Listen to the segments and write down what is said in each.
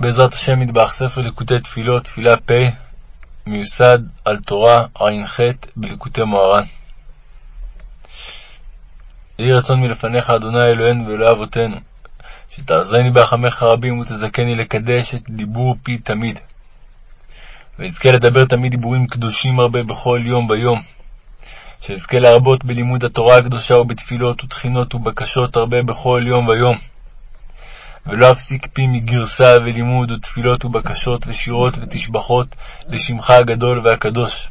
בעזרת השם מטבח ספר ליקוטי תפילות, תפילה פ, מיוסד על תורה ע"ח בליקוטי מוהר"ן. יהי רצון מלפניך, אדוני אלוהינו ואלוהי אבותינו, שתעזרני בהחמך רבים ותזכני לקדש את דיבור פי תמיד. ואזכה לדבר תמיד דיבורים קדושים הרבה בכל יום ויום. שאזכה להרבות בלימוד התורה הקדושה ובתפילות ותחינות ובקשות הרבה בכל יום ויום. ולא אפסיק פי מגרסה ולימוד ותפילות ובקשות ושירות ותשבחות לשמך הגדול והקדוש.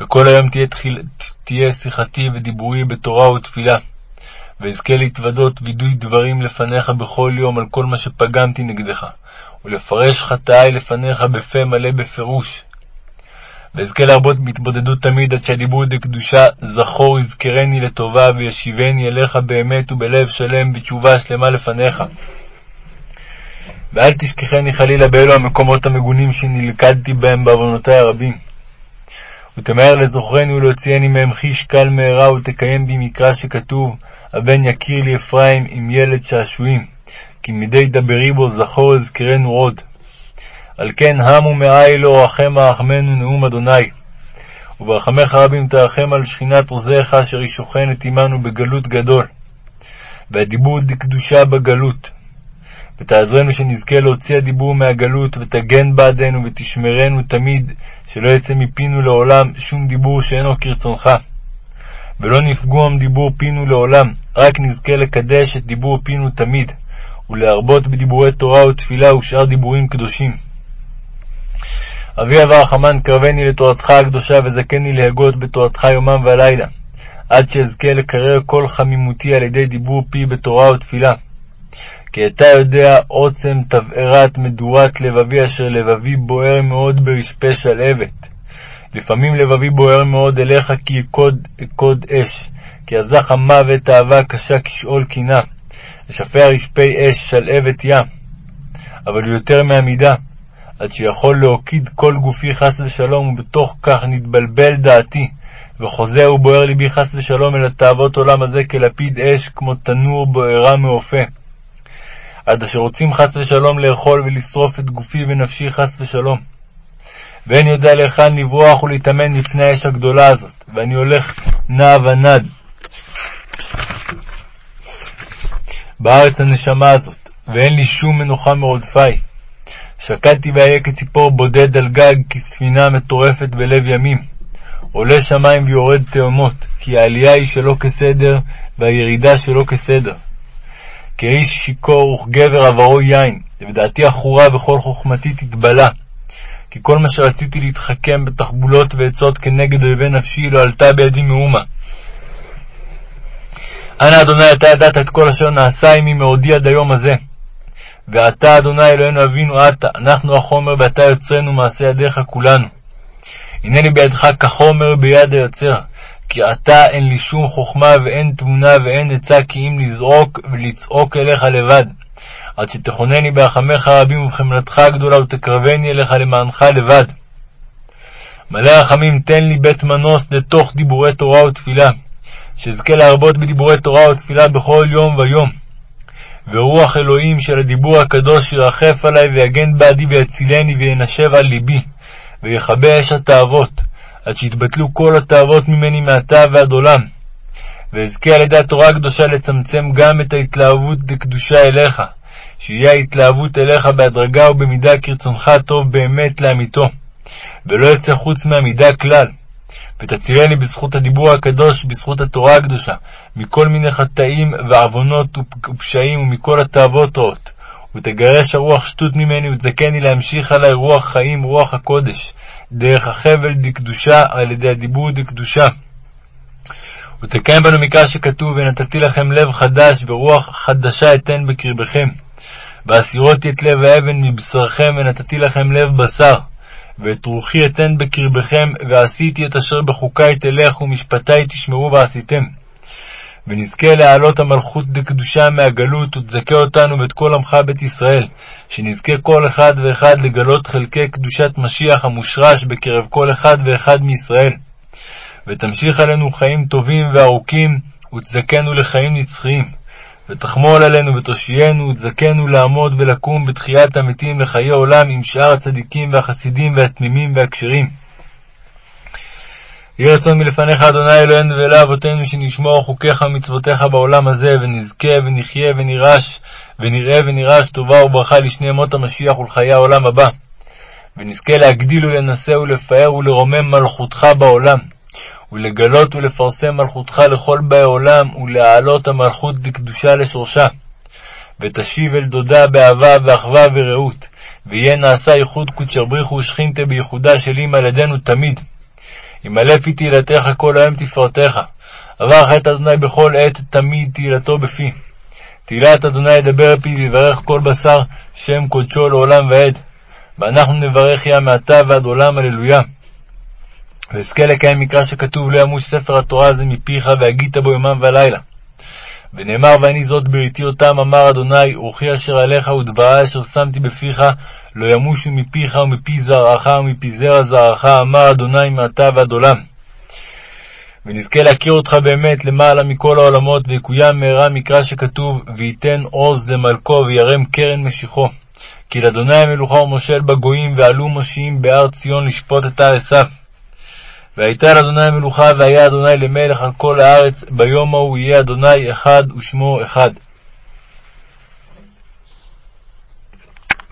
וכל היום תהיה, תחיל... תהיה שיחתי ודיבורי בתורה ותפילה, ואזכה להתוודות וידוי דברים לפניך בכל יום על כל מה שפגמתי נגדך, ולפרש חטאי לפניך בפה מלא בפירוש. ואזכה להרבות בהתבודדות תמיד עד שהדיבור דקדושה זכור יזכרני לטובה וישיבני אליך באמת ובלב שלם בתשובה שלמה לפניך. ואל תשכחני חלילה באלו המקומות המגונים שנלכדתי בהם בעוונותי הרבים. ותמהר לזוכרני ולהוציאני מהם חיש קל מהרה ותקיים בי מקרא שכתוב הבן יקיר לי אפרים עם ילד שעשועים כי מדי דברי בו זכור אזכרנו עוד. על כן המו מאי לא רחמה רחמנו נאום אדוני. וברחמך רבים תרחם על שכינת עוזיך אשר היא שוכנת עמנו בגלות גדול. והדיבור דקדושה בגלות. ותעזרנו שנזכה להוציא הדיבור מהגלות, ותגן בעדנו ותשמרנו תמיד, שלא יצא מפינו לעולם שום דיבור שאינו כרצונך. ולא נפגום דיבור פינו לעולם, רק נזכה לקדש את דיבור פינו תמיד, ולהרבות בדיבורי תורה ותפילה ושאר דיבורים קדושים. אבי אב הרחמן, קרבני לתורתך הקדושה, וזכני להגות בתורתך יומם ולילה, עד שאזכה לקרר כל חמימותי על ידי דיבור פי בתורה ותפילה. כי אתה יודע עוצם תבערת מדורת לבבי, אשר לבבי בוער מאוד ברשפה שלהבת. לפעמים לבבי בוער מאוד אליך, כי אכוד אכוד אש, כי עזך המוות אהבה קשה כשאול קינה, ושפע רשפי אש שלהבת ים. אבל יותר מהמידה, עד שיכול להוקיד כל גופי חס ושלום, ובתוך כך נתבלבל דעתי, וחוזר ובוער ליבי חס ושלום אל התאוות עולם הזה כלפיד אש, כמו תנור בוערה מאופה. עד אשר רוצים חס ושלום לאכול ולשרוף את גופי ונפשי חס ושלום. ואין יודע להיכן לברוח ולהתאמן לפני האש הגדולה הזאת, ואני הולך נע ונד בארץ הנשמה הזאת, ואין לי שום מנוחה מרודפי. שקדתי ואהיה כציפור בודד על גג, כספינה מטורפת בלב ימים. עולה שמים ויורד תהומות, כי העלייה היא שלא כסדר, והירידה שלא כסדר. כאיש שיכור וכגבר עברו יין, ודעתי עכורה וכל חוכמתי תתבלה. כי כל מה שרציתי להתחכם בתחבולות ועצות כנגד אויבי נפשי, לא עלתה בידי מאומה. אנא אדוני אתה ידעת את כל אשר נעשה עמי מעודי עד היום הזה. ואתה אדוני אלוהינו אבינו אתה, אנחנו החומר ואתה יוצרנו מעשה ידיך כולנו. הנני בידך כחומר ביד היוצר, כי עתה אין לי שום חוכמה ואין תבונה ואין עצה כי אם לזעוק ולצעוק אליך לבד. עד שתכונני ברחמך הרבים ובחמלתך הגדולה ותקרבני אליך למענך לבד. מלא רחמים תן לי בית מנוס לתוך דיבורי תורה ותפילה, שאזכה להרבות בדיבורי תורה ותפילה בכל יום ויום. ורוח אלוהים של הדיבור הקדוש ירחף עלי ויגן בעדי ויצילני וינשב על ליבי, ויכבה אש התאוות, עד שיתבטלו כל התאוות ממני מעתה ועד עולם. ואזכה על ידי התורה הקדושה לצמצם גם את ההתלהבות לקדושה אליך, שיהיה ההתלהבות אליך בהדרגה ובמידה כרצונך הטוב באמת לאמיתו, ולא יצא חוץ מהמידה כלל. ותצילני בזכות הדיבור הקדוש, בזכות התורה הקדושה, מכל מיני חטאים ועוונות ופשעים ומכל התאוות רעות. ותגרש הרוח שטות ממני, ותזכני להמשיך עלי רוח חיים, רוח הקודש, דרך החבל דקדושה, על ידי הדיבור דקדושה. ותקיים בנו מקרא שכתוב, ונתתי לכם לב חדש, ורוח חדשה אתן בקרבכם. והסירותי את לב האבן מבשרכם, ונתתי לכם לב בשר. ואת רוחי אתן בקרבכם, ועשיתי את אשר בחוקי תלך, ומשפטי תשמעו ועשיתם. ונזכה להעלות המלכות דקדושה מהגלות, ותזכה אותנו ואת כל עמך בית ישראל, שנזכה כל אחד ואחד לגלות חלקי קדושת משיח המושרש בקרב כל אחד ואחד מישראל. ותמשיך עלינו חיים טובים וארוכים, ותזכנו לחיים נצחיים. ותחמול עלינו ותושיינו ותזכנו לעמוד ולקום בתחיית המתים לחיי עולם עם שאר הצדיקים והחסידים והתמימים והכשרים. יהי רצון מלפניך, אדוני אלוהינו ואלוהי אבותינו, שנשמור חוקיך ומצוותיך בעולם הזה, ונזכה ונחיה ונירש, ונראה ונירש טובה וברכה לשני ימות המשיח ולחיי העולם הבא. ונזכה להגדיל ולנשא ולפאר ולרומם מלכותך בעולם, ולגלות ולפרסם מלכותך לכל באי עולם, ולהעלות המלכות לקדושה לשורשה. ותשיב אל דודה באהבה ואחווה ורעות, ויהיה נעשה ייחוד קודשא בריך ושכינתה בייחודה של אם על ידינו תמיד. ימלא פי תהילתך כל היום תפארתך. עבר חטא אדוני בכל עת תמיד תהילתו בפי. תהילת אדוני ידבר פי ויברך כל בשר שם קודשו לעולם ועד. ואנחנו נברך יה מעתה ועד עולם הללויה. ואזכה לקיים מקרא שכתוב לא ימוש ספר התורה הזה מפיך והגית בו יומם ולילה. ונאמר ואני זאת בריתי אותם אמר אדוני רוחי אשר עליך ודברי אשר שמתי בפיך לא ימושו מפיך ומפי זרעך ומפי זרע זרעך אמר אדוני מעתה ועד עולם. ונזכה להכיר אותך באמת למעלה מכל העולמות ויקוים מהרה מקרא שכתוב וייתן עוז למלכו וירם קרן משיחו. כי לאדוני המלוכה ומושל בגויים ועלו מושיעים בהר ציון לשפוט את הר. והייתה לאדוני המלוכה והיה אדוני למלך על כל הארץ ביום ההוא יהיה אדוני אחד ושמו אחד.